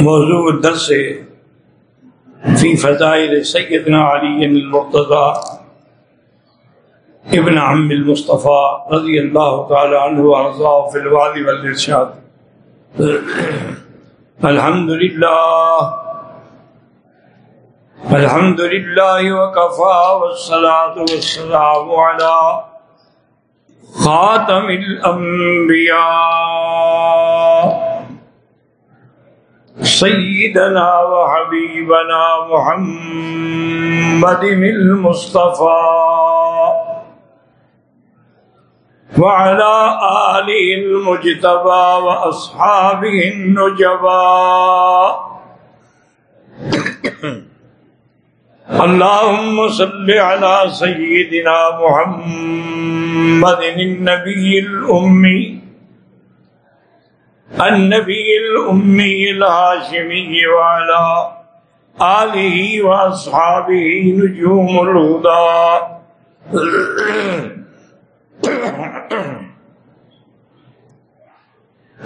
موضوع الدرس في فضائل سيدنا علي المرتضى ابن عم المصطفى رضي الله تعالى عنه وارضاه في الوعد والارشاد۔ الحمد لله الحمد لله وكفى والصلاة والسلام على خاتم الأنبياء سيدنا وحبيبنا محمد المصطفى وعلى آله المجتبى وأصحابه النجبى اللهم صل على سيدنا محمد النبي الأمي النبي الأمي الهاشمي وعلى آله وأصحابه نجوم الهدى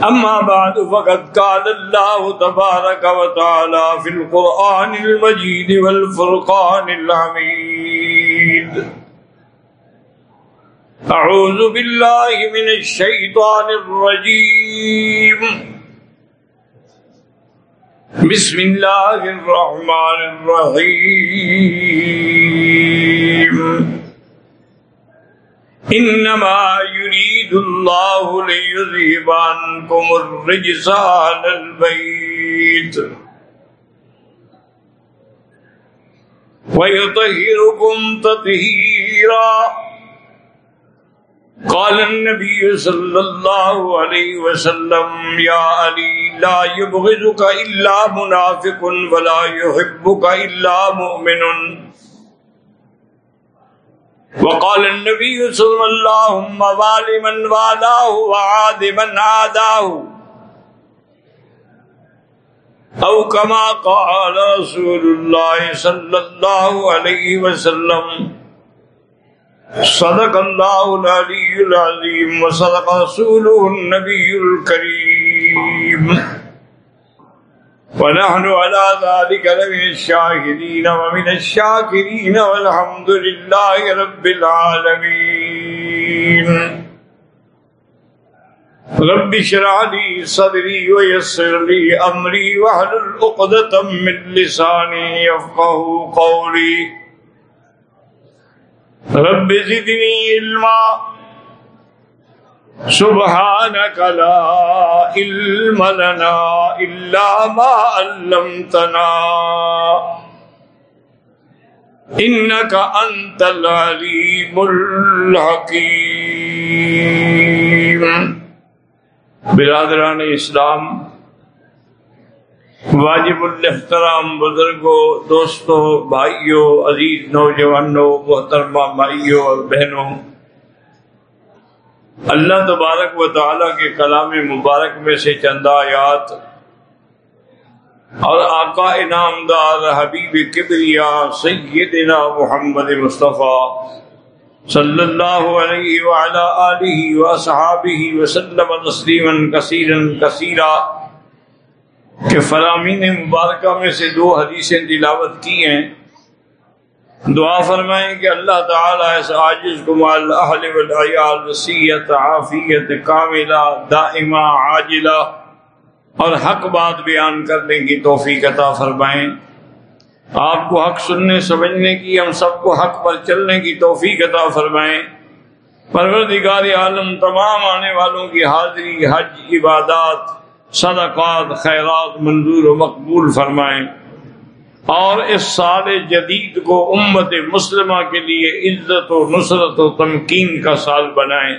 أما بعد فقد قال الله تبارك وتعالى في القرآن المجيد والفرقان الحميد أعوذ بالله من الشيطان الرجيم. بسم الله الرحمن الرحيم. إنما يريد الله ليذهب عنكم الرجس على البيت. ويطهركم تطهيرا. قال النبي صلى الله عليه وسلم، يا علي لا يبغضك إلا منافق ولا يحبك إلا مؤمن. وقال النبي صلى الله عليه وسلم وال والاه وعاد من عاداه. أو كما قال رسول الله صلى الله عليه وسلم صدق الله العلي العظيم وصدق رسوله النبي الكريم ونحن على ذلك لمن الشاهدين ومن الشاكرين والحمد لله رب العالمين رب اشرح لي صدري ويسر لي امري واحلل عقدة من لساني يفقهوا قولي رب زدنی علما سبحانك لا علم لنا إلا ما علمتنا إنك أنت العليم الحكيم برادران اسلام واجب الحترام بزرگوں، دوستوں، بھائیوں، عزیز نوجوانوں، محترمہ بھائیوں اور بہنوں۔ اللہ تبارک و تعالیٰ کے کلام مبارک میں سے چند آیات۔ اور آقا انعام دار حبیب کبریا سیدنا محمد مصطفیٰ صلی اللہ علیہ وعلا آلہ وصحابہ وسلم تسلیما کثیرا کثیرا۔ کہ فرامین مبارکہ میں سے دو حدیثیں تلاوت کی ہیں۔ دعا فرمائیں کہ اللہ تعالیٰ اس عاجز کمال اہل والعیال وسیعت عافیت کاملہ، دائمہ، عاجلہ اور حق بات بیان کرنے کی توفیق عطا فرمائیں۔ آپ کو حق سننے، سمجھنے کی، ہم سب کو حق پر چلنے کی توفیق عطا فرمائیں۔ پروردگار عالم، تمام آنے والوں کی حاضری، حج، عبادات صدقات، خیرات منظور و مقبول فرمائیں۔ اور اس سال جدید کو امت مسلمہ کے لیے عزت و نصرت و تمکین کا سال بنائیں۔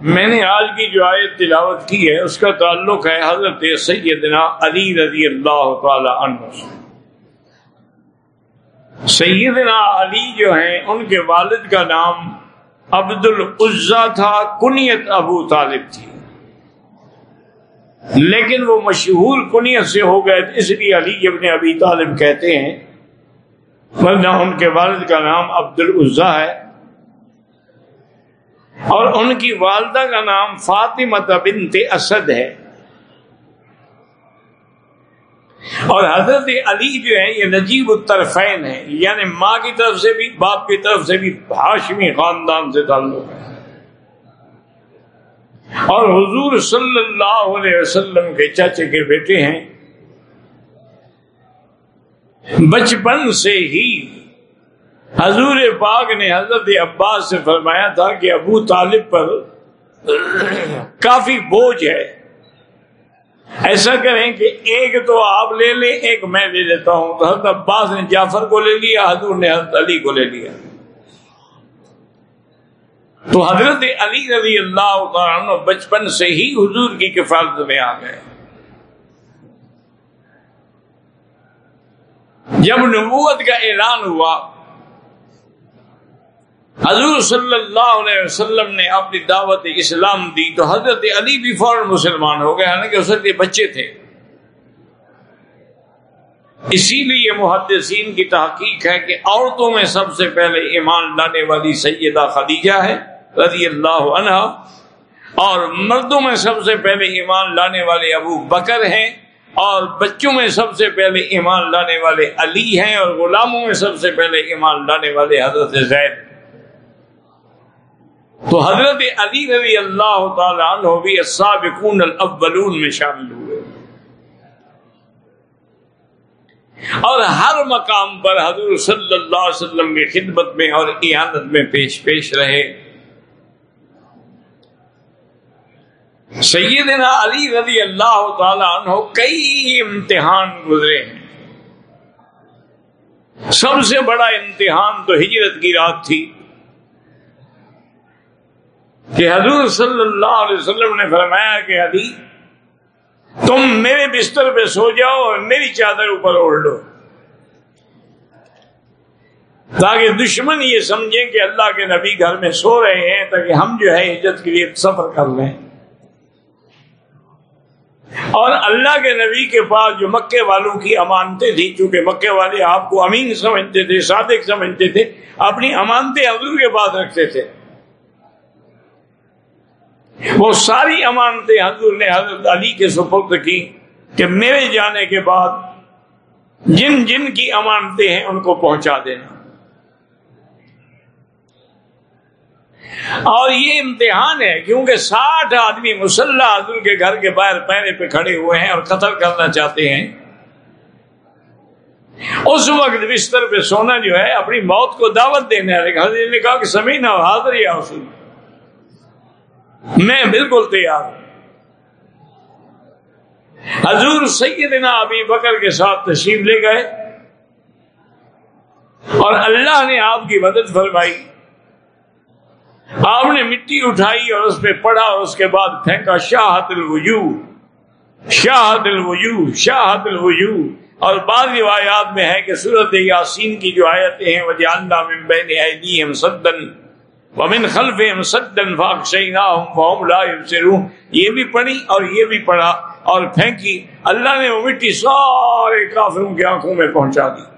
میں نے آج کی جو آیت تلاوت کی ہے، اس کا تعلق ہے حضرت سیدنا علی رضی اللہ تعالی عنہ سیدنا علی جو ہیں، ان کے والد کا نام عبد العزا تھا، کنیت ابو طالب تھی۔ لیکن وہ مشہور کنیت سے ہو گئے اس لیے علی ابن ابی طالب کہتے ہیں، ورنہ ان کے والد کا نام عبد العزا ہے۔ اور ان کی والدہ کا نام فاطمہ بنت اسد ہے۔ اور حضرت علی جو ہے یہ نجیب الطرفین ہے یعنی ماں کی طرف سے بھی، باپ کی طرف سے بھی، ہاشمی خاندان سے تعلق ہے۔ اور حضور صلی اللہ علیہ وسلم کے چاچے کے بیٹے ہیں۔ بچپن سے ہی حضور پاک نے حضرت عباس سے فرمایا تھا کہ ابو طالب پر کافی بوجھ ہے۔ ایسا کریں کہ ایک تو آپ لے لیں، ایک میں لے لیتا ہوں۔ تو حضرت عباس نے جعفر کو لے لیا، حضور نے حضرت علی کو لے لیا۔ تو حضرت علی رضی اللہ عنہ بچپن سے ہی حضور کی کفالت میں آ گئے۔ جب نبوت کا اعلان ہوا، حضور صلی اللہ علیہ وسلم نے اپنی دعوت اسلام دی تو حضرت علی بھی فوراً مسلمان ہو گئے یعنی حالانکہ اس کے بچے تھے۔ اسی لیے محدثین کی تحقیق ہے کہ عورتوں میں سب سے پہلے ایمان لانے والی سیدہ خدیجہ ہے۔ رضی اللہ عنہ، اور مردوں میں سب سے پہلے ایمان لانے والے ابو بکر ہیں، اور بچوں میں سب سے پہلے ایمان لانے والے علی ہیں، اور غلاموں میں سب سے پہلے ایمان لانے والے حضرت زید۔ تو حضرت علی رضی اللہ تعالی عنہ بھی السابقون الاولون میں شامل ہوئے۔ اور ہر مقام پر حضور صلی اللہ علیہ وسلم کی خدمت میں اور اعانت میں پیش پیش رہے۔ سیدنا علی رضی اللہ تعالی عنہ کئی امتحان گزرے ہیں۔ سب سے بڑا امتحان تو ہجرت کی رات تھی کہ حضور صلی اللہ علیہ وسلم نے فرمایا کہ علی، تم میرے بستر پہ سو جاؤ اور میری چادر اوپر اوڑھ لو۔ تاکہ دشمن یہ سمجھیں کہ اللہ کے نبی گھر میں سو رہے ہیں تاکہ ہم جو ہے عزت کے لیے سفر کر لیں۔ اور اللہ کے نبی کے پاس جو مکے والوں کی امانتیں تھیں، چونکہ مکے والے آپ کو امین سمجھتے تھے، صادق سمجھتے تھے، اپنی امانتیں حضور کے پاس رکھتے تھے۔ وہ ساری امانتیں حضور نے حضرت علی کے سپرد کی کہ میرے جانے کے بعد جن جن کی امانتیں ہیں ان کو پہنچا دینا۔ اور یہ امتحان ہے، کیونکہ ساٹھ آدمی مسلح حضور کے گھر کے باہر پہرے پہ کھڑے ہوئے ہیں اور قتل کرنا چاہتے ہیں۔ اس وقت بستر پہ سونا جو ہے، اپنی موت کو دعوت دینے والے حضرت نے کہا کہ سمین حاضر یا حاضر میں بالکل تیار ہوں۔ حضور سیدنا ابی بکر کے ساتھ تشریف لے گئے اور اللہ نے آپ کی مدد فرمائی۔ آپ نے مٹی اٹھائی اور اس پہ پڑا اور اس کے بعد پھینکا شاہت الوجو شاہت الوجو شاہت الوجو اور بعض روایات میں ہے کہ صورت یاسین کی جو آیتیں ہیں وہ من بین ایدیہم صدن ومن خلفہم صدن فاکشیناہم وهم لا یبصرون۔ یہ بھی پڑھی اور یہ بھی پڑھا اور پھینکی۔ اللہ نے وہ مٹی سارے کافروں کی آنکھوں میں پہنچا دی۔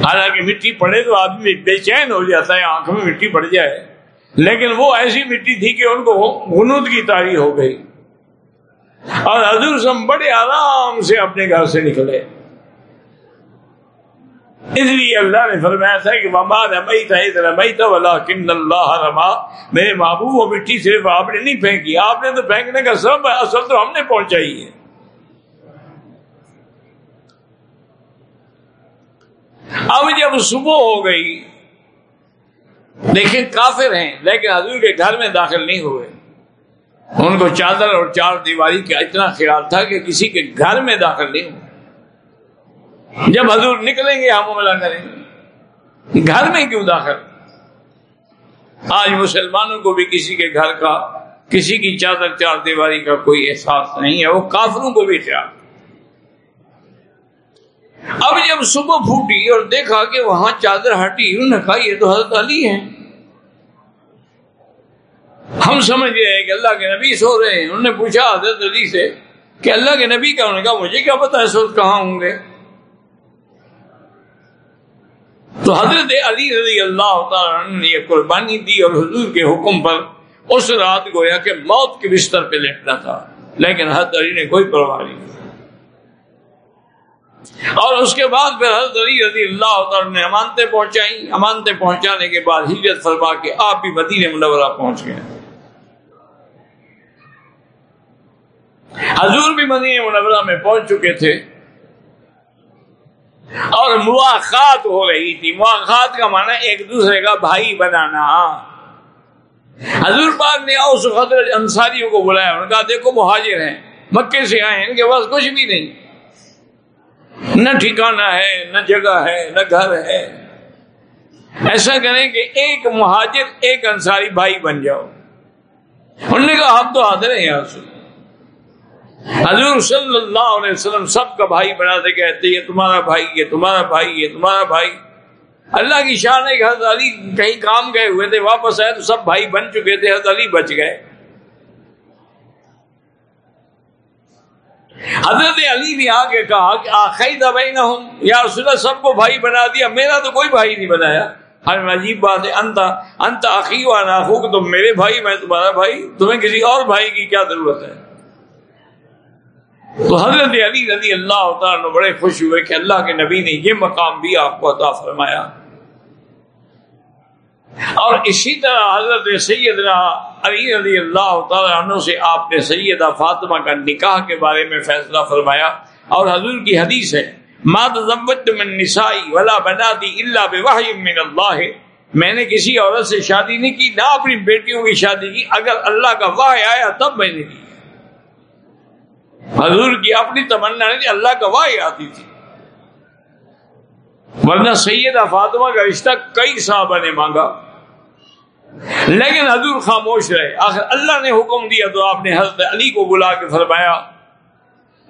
حالانکہ مٹی پڑے تو آدمی بے چین ہو جاتا ہے، آنکھ میں مٹی پڑ جائے۔ لیکن وہ ایسی مٹی تھی کہ ان کو غنود کی تاری ہو گئی۔ اور حضور سم بڑے آرام سے اپنے گھر سے نکلے۔ اس لیے اللہ نے فرمایا تھا کہ ماما رمئی تھا رمئی تھا ولا کن اللہ رما۔ میرے محبوب وہ مٹی صرف آپ نے نہیں پھینکی، آپ نے تو پھینکنے کا سب اصل تو ہم نے پہنچائی ہے۔ اب جب صبح ہو گئی، دیکھیں کافر ہیں، لیکن حضور کے گھر میں داخل نہیں ہوئے۔ ان کو چادر اور چار دیواری کا اتنا خیال تھا کہ کسی کے گھر میں داخل نہیں ہوئے۔ جب حضور نکلیں گے، ہم عملہ کریں گے۔ گھر میں کیوں داخل؟ آج مسلمانوں کو بھی کسی کے گھر کا، کسی کی چادر، چار دیواری کا کوئی احساس نہیں ہے، وہ کافروں کو بھی خیال۔ اب جب صبح پھوٹی اور دیکھا کہ وہاں چادر ہٹی، انہوں نے کہا، یہ تو حضرت علی ہیں۔ ہم سمجھ گئے کہ اللہ کے نبی سو رہے ہیں۔ انہوں نے پوچھا حضرت علی سے کہ اللہ کے نبی کا انہوں نے کہا، مجھے کیا پتا اس وقت کہاں ہوں گے۔ تو حضرت علی رضی اللہ تعالیٰ نے یہ قربانی دی اور حضور کے حکم پر اس رات گویا کہ موت کے بستر پہ لیٹنا تھا۔ لیکن حضرت علی نے کوئی پرواہ نہیں۔ اور اس کے بعد پھر حضرت علی رضی اللہ تعالیٰ نے امانتیں پہنچائی امانتیں پہنچانے کے بعد ہجرت فرما کے آپ بھی مدینہ منورہ پہنچ گئے۔ حضور بھی مدینہ منورہ میں پہنچ چکے تھے۔ اور مواقعات ہو رہی تھی۔ مواقعات کا معنی ایک دوسرے کا بھائی بنانا۔ حضور پاک نے اوس خطر انصاریوں کو بلایا۔ انہوں نے کہا، دیکھو مہاجر ہیں، مکے سے آئے ہیں، ان کے پاس کچھ بھی نہیں۔ نہ ٹھکانا ہے، نہ جگہ ہے، نہ گھر ہے۔ ایسا کریں کہ ایک مہاجر، ایک انصاری بھائی بن جاؤ۔ انہوں نے کہا، ہم تو حاضر ہیں یہاں سے۔ حضور صلی اللہ علیہ وسلم سب کا بھائی بناتے کہتے، یہ تمہارا بھائی، یہ تمہارا بھائی، یہ تمہارا بھائی۔ اللہ کی شان ہے کہ حضرت علی کہیں کام گئے ہوئے تھے، واپس آئے تو سب بھائی بن چکے تھے، حضرت علی بچ گئے۔ حضرت علی نے آ کے کہا کہ آخری دبئی نہ ہوں یا رسول اللہ، سب کو بھائی بنا دیا۔ میرا تو کوئی بھائی نہیں بنایا۔ ہر عجیب بات ہے انتا انت عقی و ناخو کہ تم میرے بھائی، میں تمہارا بھائی، تمہیں کسی اور بھائی کی کیا ضرورت ہے؟ تو حضرت علی رضی اللہ تعالیٰ بڑے خوش ہوئے کہ اللہ کے نبی نے یہ مقام بھی آپ کو عطا فرمایا۔ اور اسی طرح حضرت سیدنا علی رضی اللہ تعالیٰ عنہ سے آپ نے سیدہ فاطمہ کا نکاح کے بارے میں فیصلہ فرمایا اور حضور کی حدیث ہے من نسائی ولا بناتی اللہ بوحی من اللہ. میں نے کسی عورت سے شادی نہیں کی، نہ اپنی بیٹیوں کی شادی کی، اگر اللہ کا واہ آیا تب میں نے کی۔ حضور کی اپنی تمنا نہیں اللہ کا واہ آتی تھی۔ ورنہ سیدہ فاطمہ کا رشتہ کئی صحابہ نے مانگا۔ لیکن حضور خاموش رہے۔ آخر اللہ نے حکم دیا تو آپ نے حضرت علی کو بلا کے فرمایا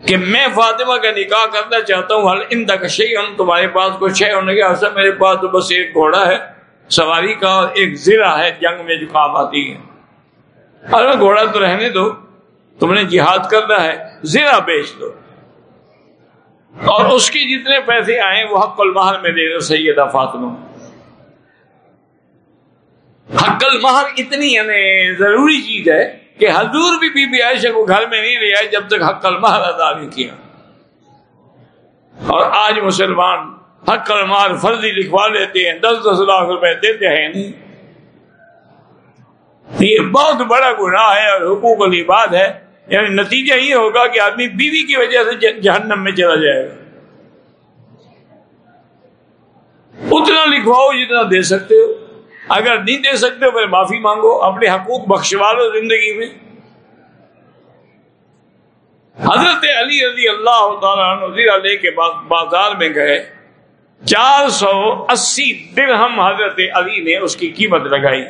کہ میں فاطمہ کا نکاح کرنا چاہتا ہوں ان تک تمہارے پاس کچھ ہے انہوں نے کہا میرے پاس تو بس ایک گھوڑا ہے، سواری کا اور ایک زرا ہے، جنگ میں جو کام آتی ہے۔ اور گھوڑا تو رہنے دو، تم نے جہاد کرنا ہے زرا بیچ دو۔ اور اس کی جتنے پیسے آئے، وہ حق المہر میں دے دو، سیدہ فاطمہ۔ حق المہر اتنی یعنی ضروری چیز ہے کہ حضور بھی بی بی عائشہ کو گھر میں نہیں لے آئے جب تک حق المہر ادا نہیں کیا۔ اور آج مسلمان حق المہر فرضی لکھوا لیتے ہیں، دس دس لاکھ روپے دیتے ہیں نہیں۔ یہ بہت بڑا گناہ ہے اور حقوق والی بات ہے۔ یعنی نتیجہ یہ ہوگا کہ آدمی بیوی کی وجہ سے جہنم میں چلا جائے گا۔ اتنا لکھواؤ جتنا دے سکتے ہو۔ اگر نہیں دے سکتے پھر معافی مانگو، اپنے حقوق بخشوا لو زندگی میں۔ حضرت علی رضی اللہ تعالیٰ لے کے بازار میں گئے۔ چار سو اسی درہم حضرت علی نے اس کی قیمت لگائی۔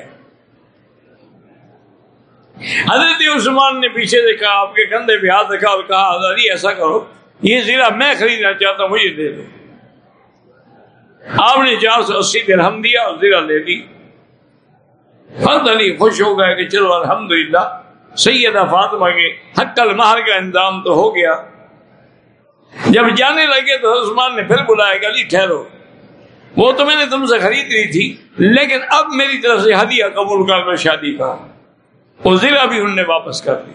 حضرت عثمان نے پیچھے دیکھا، آپ کے کندھے پہ ہاتھ رکھا اور کہا علی، ایسا کرو، یہ زیرہ میں خریدنا چاہتا ہوں، مجھے دے دو۔ آپ نے چار سو اسی درہم دیا اور زیرہ لے لی۔ فرد علی خوش ہو گئے کہ چلو الحمدللہ، سیدہ فاطمہ کے حق المہر کا انتظام تو ہو گیا۔ جب جانے لگے تو عثمان نے پھر بلایا کہ علی ٹھہرو۔ وہ تو میں نے تم سے خرید لی تھی، لیکن اب میری طرف سے ہدیہ قبول کر میں شادی کا۔ وہ ضلع بھی انہوں نے واپس کر دی۔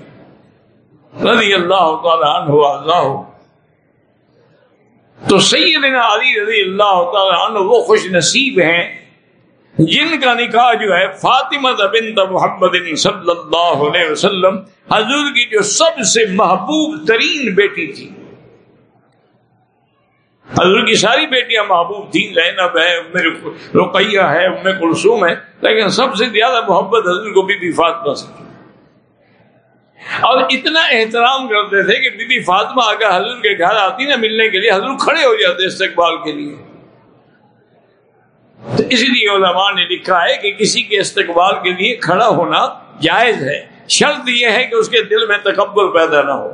رضی اللہ تعالیٰ عنہ اللہ تو سیدنا علی رضی اللہ تعالیٰ عنہ وہ خوش نصیب ہیں۔ جن کا نکاح جو ہے فاطمہ بنت محمد صلی اللہ علیہ وسلم، حضور کی جو سب سے محبوب ترین بیٹی تھی۔ حضور کی ساری بیٹیاں محبوب تھیں، زینب ہے رقیہ ہے، ام کلثوم ہے، لیکن سب سے زیادہ محبت حضور کو بی بی فاطمہ سے اور اتنا احترام کرتے تھے کہ بی بی فاطمہ اگر حضور کے گھر آتی نا ملنے کے لیے، حضور کھڑے ہو جاتے استقبال کے لیے۔ تو اسی لیے علماء نے لکھا ہے کہ کسی کے استقبال کے لیے کھڑا ہونا جائز ہے۔ شرط یہ ہے کہ اس کے دل میں تکبر پیدا نہ ہو۔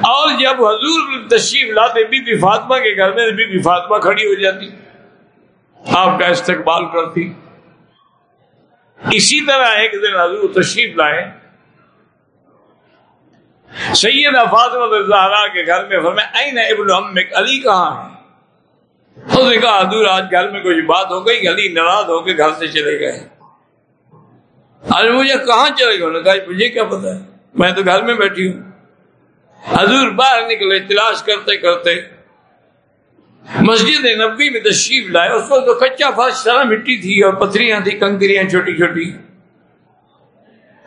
اور جب حضور تشریف لاتے بی بی فاطمہ کے گھر میں بی بی فاطمہ کھڑی ہو جاتی۔ آپ کا استقبال کرتی۔ اسی طرح ایک دن حضور تشریف لائے۔ سید فاطمہ کے گھر میں فرمائے این ابن امک علی کہاں ہے؟ اس نے کہا، حضور، آج گھر میں کچھ بات ہو گئی علی ناراض ہو کے گھر سے چلے گئے۔ آج مجھے کہاں چلے گئے؟ کہا، مجھے کیا پتا ہے میں تو گھر میں بیٹھی ہوں۔ حضور باہر نکلے، تلاش کرتے کرتے مسجد نبی میں تشریف لائے۔ اس کو تو کچا فرش سارا مٹی تھی اور پتھریاں تھی کنکریاں چھوٹی چھوٹی۔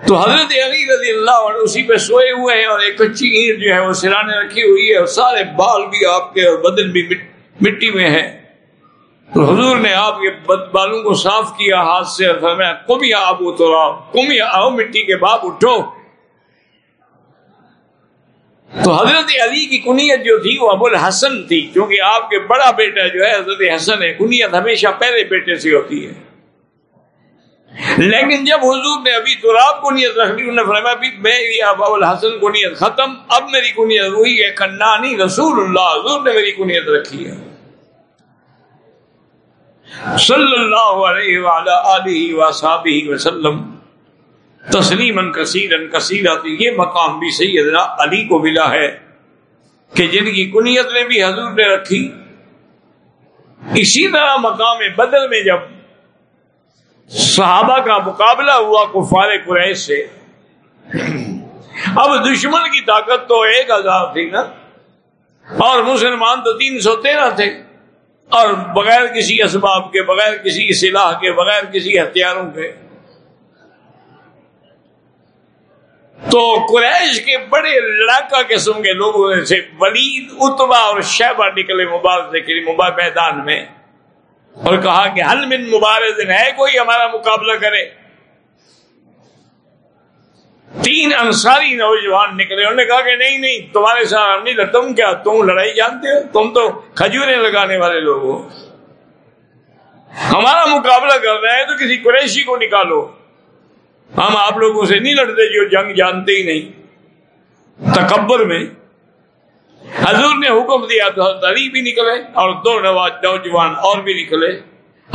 تو حضرت علی رضی اللہ عنہ اسی پہ سوئے ہوئے ہیں اور ایک کچی اینٹ جو ہے وہ سرانے رکھی ہوئی ہے اور سارے بال بھی آپ کے اور بدن بھی مٹی مٹی میں ہے۔ تو حضور نے آپ کے بالوں کو صاف کیا ہاتھ سے فرمایا، کم یا آب اترا کم یا آؤ مٹی کے باپ، اٹھو۔ تو حضرت علی کی کنیت جو تھی وہ ابو الحسن تھی، کیونکہ آپ کے بڑا بیٹا جو ہے، حضرت حسن ہے، کنیت ہمیشہ پہلے بیٹے سے ہوتی ہے۔ لیکن جب حضور نے ابھی تراب کو نیت رکھ لی انہوں نے فرمایا بھی میری ابو الحسن کو نیت ختم، اب میری کنیت وہی ہے، کنانی رسول اللہ، حضور نے میری کنیت رکھی ہے۔ صلی اللہ علیہ وعلا آلہ وصحابہ وسلم تسلیمن کثیرن کثیرہ، تو یہ مقام بھی سیدنا علی کو ملا ہے کہ جن کی کنیت نے بھی حضور نے رکھی۔ اسی طرح مقام بدل میں جب صحابہ کا مقابلہ ہوا کفار قریش سے۔ اب دشمن کی طاقت تو ایک ہزار تھی نا۔ اور مسلمان تو تین سو تیرہ تھے۔ اور بغیر کسی اسباب کے، بغیر کسی اصلاح کے، بغیر کسی ہتھیاروں کے۔ تو قریش کے بڑے لڑاکا قسم کے لوگوں سے، ولید اتبا اور شہبہ نکلے مبارک کے میدان میں۔ اور کہا کہ حل من مبارک ہے، کوئی ہمارا مقابلہ کرے۔ تین انصاری نوجوان نکلے، انہوں نے کہا کہ نہیں نہیں، تمہارے ساتھ ہم نہیں تم کیا، تم لڑائی جانتے ہو؟ تم تو کھجورے لگانے والے لوگ ہو۔ ہمارا مقابلہ کر رہے ہیں تو کسی قریشی کو نکالو۔ ہم آپ لوگوں سے نہیں لڑتے جو جنگ جانتے ہی نہیں۔ تکبر میں حضور نے حکم دیا تو حضرت علی بھی نکلے اور دو نوجوان اور بھی نکلے۔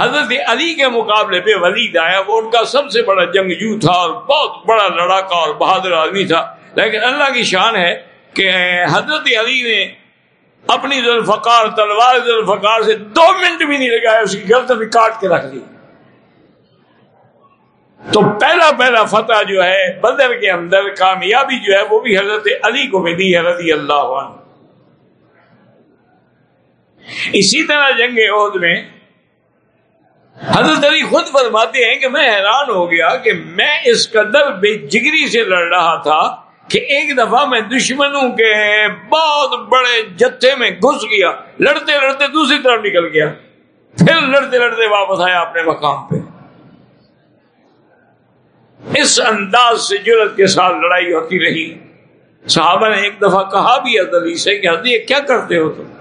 حضرت علی کے مقابلے پہ ولید آیا، وہ ان کا سب سے بڑا جنگجو تھا اور بہت بڑا لڑاکا اور بہادر آدمی تھا۔ لیکن اللہ کی شان ہے کہ حضرت علی نے اپنی ذوالفقار، تلوار ذوالفقار سے دو منٹ بھی نہیں لگایا، اس کی غلط بھی کاٹ کے رکھ دی۔ تو پہلا پہلا فتح جو ہے بدر کے اندر کامیابی جو ہے وہ بھی حضرت علی کو ملی ہے، رضی اللہ عنہ۔ اسی طرح جنگ عہد میں حضرت علی خود فرماتے ہیں کہ میں حیران ہو گیا کہ میں اس قدر بے جگری سے لڑ رہا تھا کہ ایک دفعہ میں دشمنوں کے بہت بڑے جتھے میں گھس گیا، لڑتے لڑتے دوسری طرف نکل گیا۔ پھر لڑتے لڑتے واپس آیا اپنے مقام پہ۔ اس انداز سے جرت کے ساتھ لڑائی ہوتی رہی۔ صحابہ نے ایک دفعہ کہا بھی علی سے کہ حضرت کیا کرتے ہو تم؟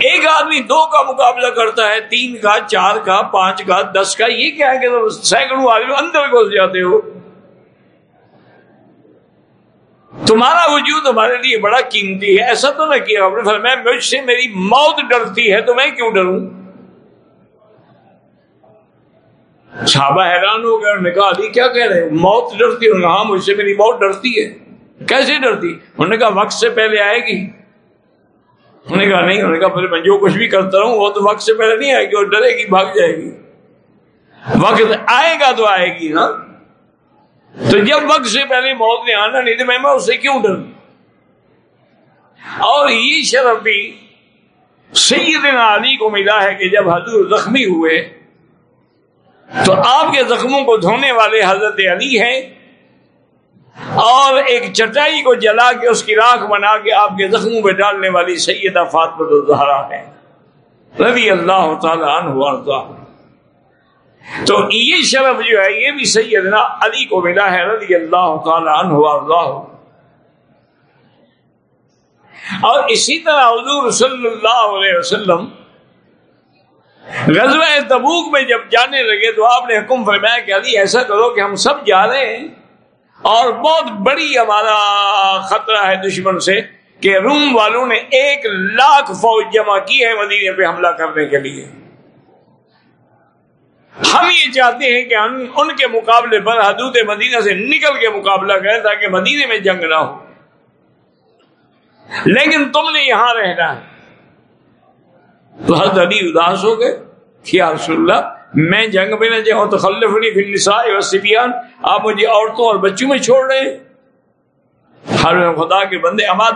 ایک آدمی دو کا مقابلہ کرتا ہے، تین کا، چار کا، پانچ کا، دس کا، یہ کیا ہے کہ سینکڑوں آدمی اندر گھس جاتے ہو؟ تمہارا وجود ہمارے لیے بڑا قیمتی ہے، ایسا تو نہ کیا، آپ نے فرمایا، مجھ سے میری موت ڈرتی ہے، تو میں کیوں ڈروں؟ صحابہ حیران ہو گئے انہوں نے کہا، علی کیا کہہ رہے موت ڈرتی ہوں ہاں مجھ سے میری موت ڈرتی ہے۔ کیسے ڈرتی؟ انہوں نے کہا، وقت سے پہلے آئے گی۔ انہوں نے کہا، نہیں، انہوں نے کہا پھر میں جو کچھ بھی کرتا رہوں، وہ تو وقت سے پہلے نہیں آئے گی اور ڈرے گی، بھاگ جائے گی۔ وقت آئے گا تو آئے گی نا۔ تو جب وقت سے پہلے موت نے آنا نہیں تو میں اس سے کیوں ڈر اور یہ شرف بھی سیدنا علی کو ملا ہے کہ جب حضور زخمی ہوئے تو آپ کے زخموں کو دھونے والے حضرت علی ہیں۔ اور ایک چٹائی کو جلا کے اس کی راکھ بنا کے آپ کے زخموں پہ ڈالنے والی سیدہ فاطمہ الزہرا ہے۔ رضی اللہ تعالی عنہ تو یہ شرف جو ہے، یہ بھی سیدنا علی کو ملا ہے، رضی اللہ تعالی عنہ اللہ اور اسی طرح حضور صلی اللہ علیہ وسلم غزوہ تبوک میں جب جانے لگے تو آپ نے حکم فرمایا کہ علی، ایسا کرو کہ ہم سب جا رہے ہیں۔ اور بہت بڑی ہمارا خطرہ ہے دشمن سے کہ روم والوں نے ایک لاکھ فوج جمع کی ہے مدینے پہ حملہ کرنے کے لیے۔ ہم یہ چاہتے ہیں کہ ہم ان کے مقابلے پر حدود مدینہ سے نکل کے مقابلہ کریں تاکہ مدینے میں جنگ نہ ہو۔ لیکن تم نے یہاں رہنا ہے۔ تو حضرت علی اداس ہو گئے کیا رسول اللہ میں جنگ میں نہ جاؤں تو خلف نہیں آپ مجھے عورتوں اور بچوں میں چھوڑ رہے ہیں۔ ہارون خدا کے بندے، اما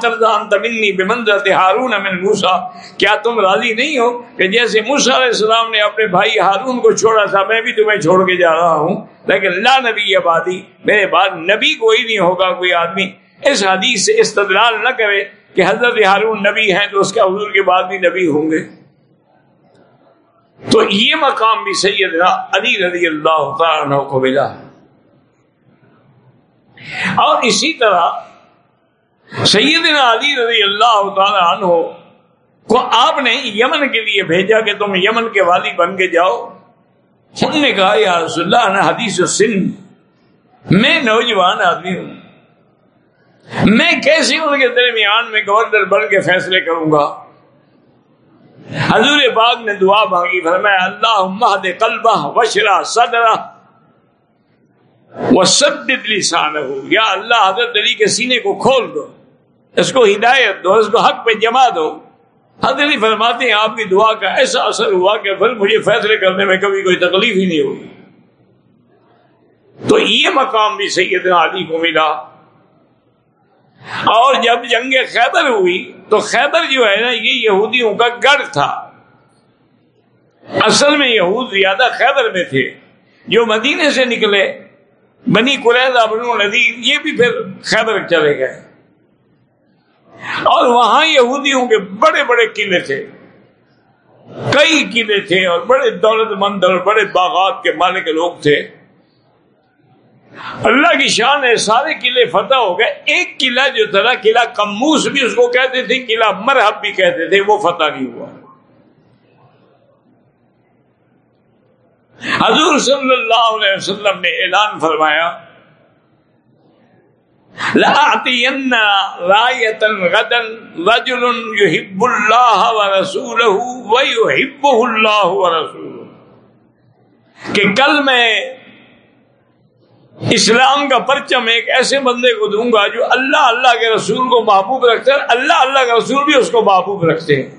بمنزلت ہارون من موسا کیا تم راضی نہیں ہو کہ جیسے موسا علیہ السلام نے اپنے بھائی ہارون کو چھوڑا تھا، میں بھی تمہیں چھوڑ کے جا رہا ہوں؟ لیکن لا نبی آبادی، میرے بعد نبی کوئی نہیں ہوگا کوئی آدمی۔ اس حدیث سے استدلال نہ کرے کہ حضرت ہارون نبی ہیں تو اس کے حضور کے بعد بھی نبی ہوں گے۔ تو یہ مقام بھی سیدنا علی رضی اللہ تعالیٰ کو ملا۔ اور اسی طرح سیدنا علی رضی اللہ تعالی عنہ کو آپ نے یمن کے لیے بھیجا کہ تم یمن کے والی بن کے جاؤ۔ انہوں نے کہا، یا رسول اللہ نے حدیث سندھ میں نوجوان آدمی ہوں۔ میں کیسے ان کے درمیان میں گورنر بن کے فیصلے کروں گا؟ حضور پاک نے دعا مانگی، فرمایا اللہ مہد قلبہ وشرا صدرہ وہ لسانہ یا اللہ، حضرت علی کے سینے کو کھول دو، اس کو ہدایت دو، اس کو حق پہ جما دو۔ حضرت علی فرماتے ہیں، آپ کی دعا کا ایسا اثر ہوا کہ پھر مجھے فیصلے کرنے میں کبھی کوئی تکلیف ہی نہیں ہوگی تو یہ مقام بھی سیدنا علی کو ملا۔ اور جب جنگ خیبر ہوئی تو خیبر جو ہے نا، یہ یہودیوں کا گڑھ تھا۔ اصل میں یہود زیادہ خیبر میں تھے۔ جو مدینے سے نکلے، بنی قریضہ بنو ندی یہ بھی پھر خیبر چلے گئے۔ اور وہاں یہودیوں کے بڑے بڑے قلعے تھے۔ کئی قلعے تھے اور بڑے دولت مند اور بڑے باغات کے مالک لوگ تھے۔ اللہ کی شان ہے، سارے قلعے فتح ہو گئے۔ ایک قلعہ جو تھا قلعہ کموس بھی اس کو کہتے تھے، قلعہ مرحب بھی کہتے تھے، وہ فتح نہیں ہوا۔ حضور صلی اللہ علیہ وسلم نے اعلان فرمایا رجل يحب الله ورسوله ويحبه الله ورسوله۔ کہ کل میں اسلام کا پرچم ایک ایسے بندے کو دوں گا جو اللہ اللہ کے رسول کو محبوب رکھتے ہیں اللہ اللہ کا رسول بھی اس کو محبوب رکھتے ہیں۔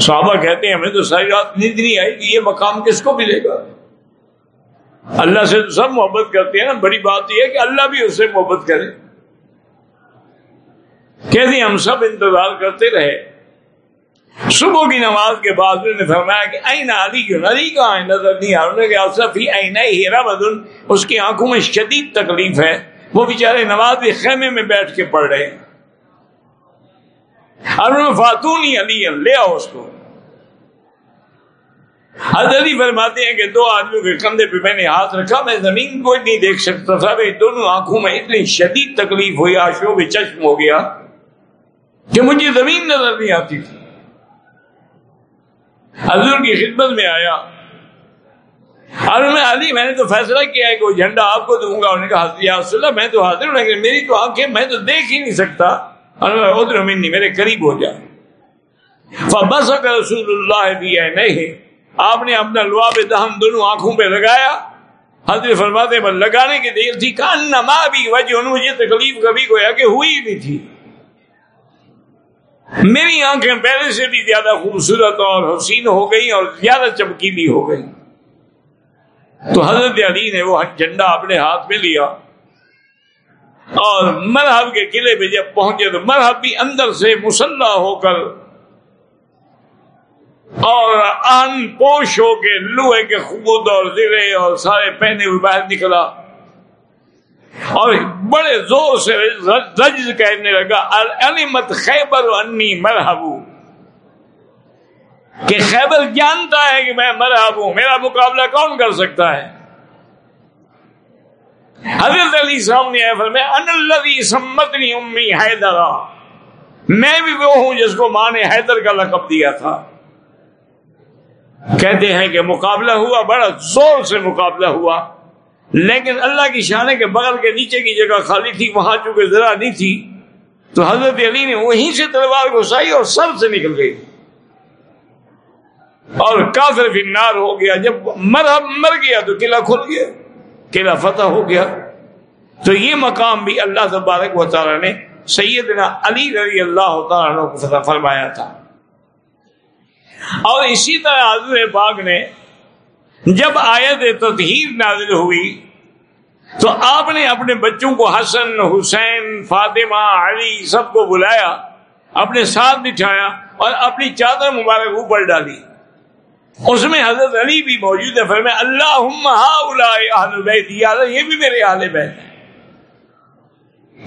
صحابہ کہتے ہیں، ہمیں تو ساری رات نیند نہیں آئی کہ یہ مقام کس کو ملے گا؟ اللہ سے تو سب محبت کرتے ہیں نا، بڑی بات یہ ہے کہ اللہ بھی اس سے محبت کرے۔ کہتے ہیں، ہم سب انتظار کرتے رہے۔ صبح کی نماز کے بعد نے فرمایا کہ این علی کیوں علی کہاں نظر نہیں آ رہا. کہ اصف ہی این ہیرا بدن اس کی آنکھوں میں شدید تکلیف ہے۔ وہ بیچارے نماز کے خیمے میں بیٹھ کے پڑھ رہے ہیں۔ فاتون ہی علی، لے آؤ اس کو۔ حضرت علی فرماتے ہیں کہ دو آدمیوں کے کندھے پہ میں نے ہاتھ رکھا، میں زمین کو نہیں دیکھ سکتا تھا۔ میں دونوں آنکھوں میں اتنی شدید تکلیف ہوئی آشو بھی چشم ہو گیا کہ مجھے زمین نظر نہیں آتی تھی۔ حضور کی خدمت میں آیا۔ اور میں علی، میں نے تو فیصلہ کیا ہے کہ وہ جھنڈا آپ کو دوں گا۔ انہوں نے کہا، یا رسول اللہ، میں تو حاضر ہوں، لیکن میری تو آنکھیں، میں تو دیکھ ہی نہیں سکتا۔ اور میں ادھر منی میرے قریب ہو جائے بس اگر رسول اللہ بھی ہے نہیں آپ نے اپنا لواب دہم دونوں آنکھوں پہ لگایا۔ حضرت فرماتے پر لگانے کی دیر تھی کان نما بھی وجہ مجھے تکلیف کبھی گویا کہ ہوئی نہیں تھی۔ میری آنکھیں پہلے سے بھی زیادہ خوبصورت اور حسین ہو گئی اور زیادہ چمکیلی ہو گئی تو حضرت علی نے وہ جھنڈا اپنے ہاتھ میں لیا اور مرحب کے قلعے پہ جب پہنچے تو مرحب بھی اندر سے مسلح ہو کر اور ان پوش ہو کے لوہے کے خود اور زرے اور سارے پہنے ہوئے باہر نکلا۔ اور بڑے زور سے رج کہنے لگا المت خیبر انی مرحبو کہ خیبر جانتا ہے کہ میں مرحب ہوں، میرا مقابلہ کون کر سکتا ہے؟ حضرت علی سامنے ان اللہ سمت نہیں امی حیدر۔ میں بھی وہ ہوں جس کو ماں نے حیدر کا لقب دیا تھا۔ کہتے ہیں کہ مقابلہ ہوا، بڑا زور سے مقابلہ ہوا۔ لیکن اللہ کی شانے کے بغل کے نیچے کی جگہ خالی تھی، وہاں چونکہ ذرا نہیں تھی، تو حضرت علی نے وہیں سے تلوار گھسائی اور سر سے نکل گئی۔ اور کافر فنار ہو گیا۔ جب مرحب مر گیا تو قلعہ کھل گیا، قلعہ فتح ہو گیا۔ تو یہ مقام بھی اللہ تبارک و تعالیٰ نے سیدنا علی رضی اللہ تعالیٰ کو فتح فرمایا تھا۔ اور اسی طرح حضرت پاک نے جب آیت تطہیر نازل ہوئی تو آپ نے اپنے بچوں کو حسن، حسین، فاطمہ، علی سب کو بلایا، اپنے ساتھ بٹھایا اور اپنی چادر مبارک اوپر ڈالی۔ اس میں حضرت علی بھی موجود ہے فرمایا اللہ، یہ بھی میرے آل بیت ہیں۔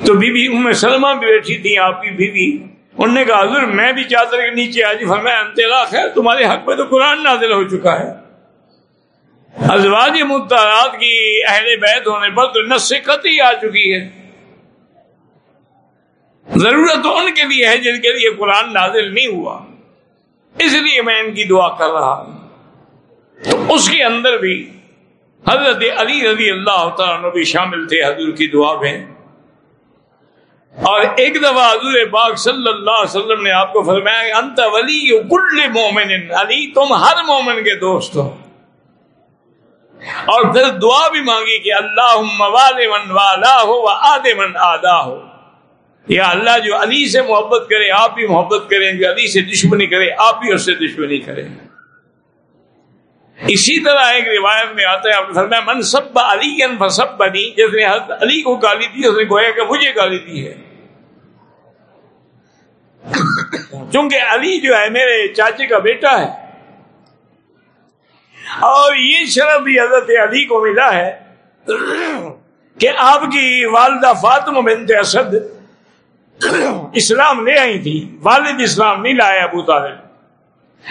تو بی بی ام سلمہ بھی بیٹھی تھی، آپ کی بیوی۔ انہوں نے کہا، حضور، میں بھی چادر کے نیچے آج جی۔ فرمایا انتلا خیر، تمہارے حق میں تو قرآن نازل ہو چکا ہے۔ ازواج متحرات کی اہل بیت ہونے پر تو نس قطعی آ چکی ہے۔ ضرورت ان کے لیے ہے جن کے لیے قرآن نازل نہیں ہوا۔ اس لیے میں ان کی دعا کر رہا ہوں۔ تو اس کے اندر بھی حضرت علی رضی اللہ تعالیٰ بھی شامل تھے حضور کی دعا میں۔ اور ایک دفعہ حضور پاک صلی اللہ علیہ وسلم نے آپ کو فرمایا انت ولی کل مومن علی تم ہر مومن کے دوست ہو۔ اور پھر دعا بھی مانگی کہ اللہ من والا ہو آدھے من آدھا ہو یا اللہ جو علی سے محبت کرے، آپ بھی محبت کریں جو علی سے دشمنی کرے، آپ بھی اس سے دشمنی کریں اسی طرح ایک روایت میں آتا ہے، آپ نے فرمایا، من سب علی سب بنی جس نے حضرت علی کو گالی دی، اس نے گویا کہ مجھے گالی دی ہے۔ چونکہ علی جو ہے، میرے چاچے کا بیٹا ہے اور یہ شرف بھی حضرت علی کو ملا ہے کہ آپ کی والدہ فاطمہ بنت اسد اسلام لے آئی تھی، والد اسلام نہیں لایا ابو طالب۔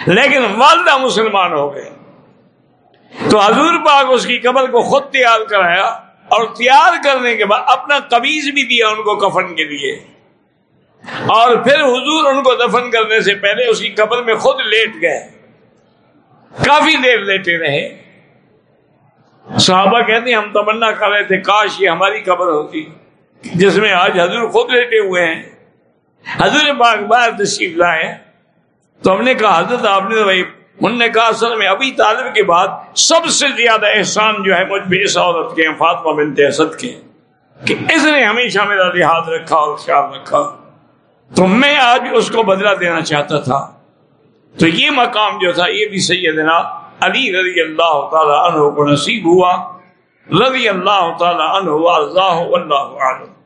لیکن والدہ مسلمان ہو گئے۔ تو حضور پاک اس کی قبر کو خود تیار کرایا اور تیار کرنے کے بعد اپنا قمیض بھی دیا ان کو کفن کے لیے۔ اور پھر حضور ان کو دفن کرنے سے پہلے اس کی قبر میں خود لیٹ گئے۔ کافی دیر لیٹے رہے۔ صحابہ کہتے ہیں، ہم تمنا کر رہے تھے، کاش یہ ہماری قبر ہوتی۔ جس میں آج حضور خود لیٹے ہوئے ہیں۔ حضور باغ بار تشریف لائے۔ تو ہم نے کہا، حضرت آپ نے بھائی، انہوں نے کہا، اصل میں ابھی طالب کے بعد سب سے زیادہ احسان جو ہے، مجھ پہ اس عورت کے فاطمہ بنت اسد کے۔ کہ اس نے ہمیشہ میرا لحاظ رکھا اور خیال رکھا۔ تو میں آج اس کو بدلا دینا چاہتا تھا۔ تو یہ مقام جو تھا، یہ بھی سیدنا علی رضی اللہ تعالی عنہ کو نصیب ہوا، رضی اللہ تعالی عنہ اللہ اللہ عالم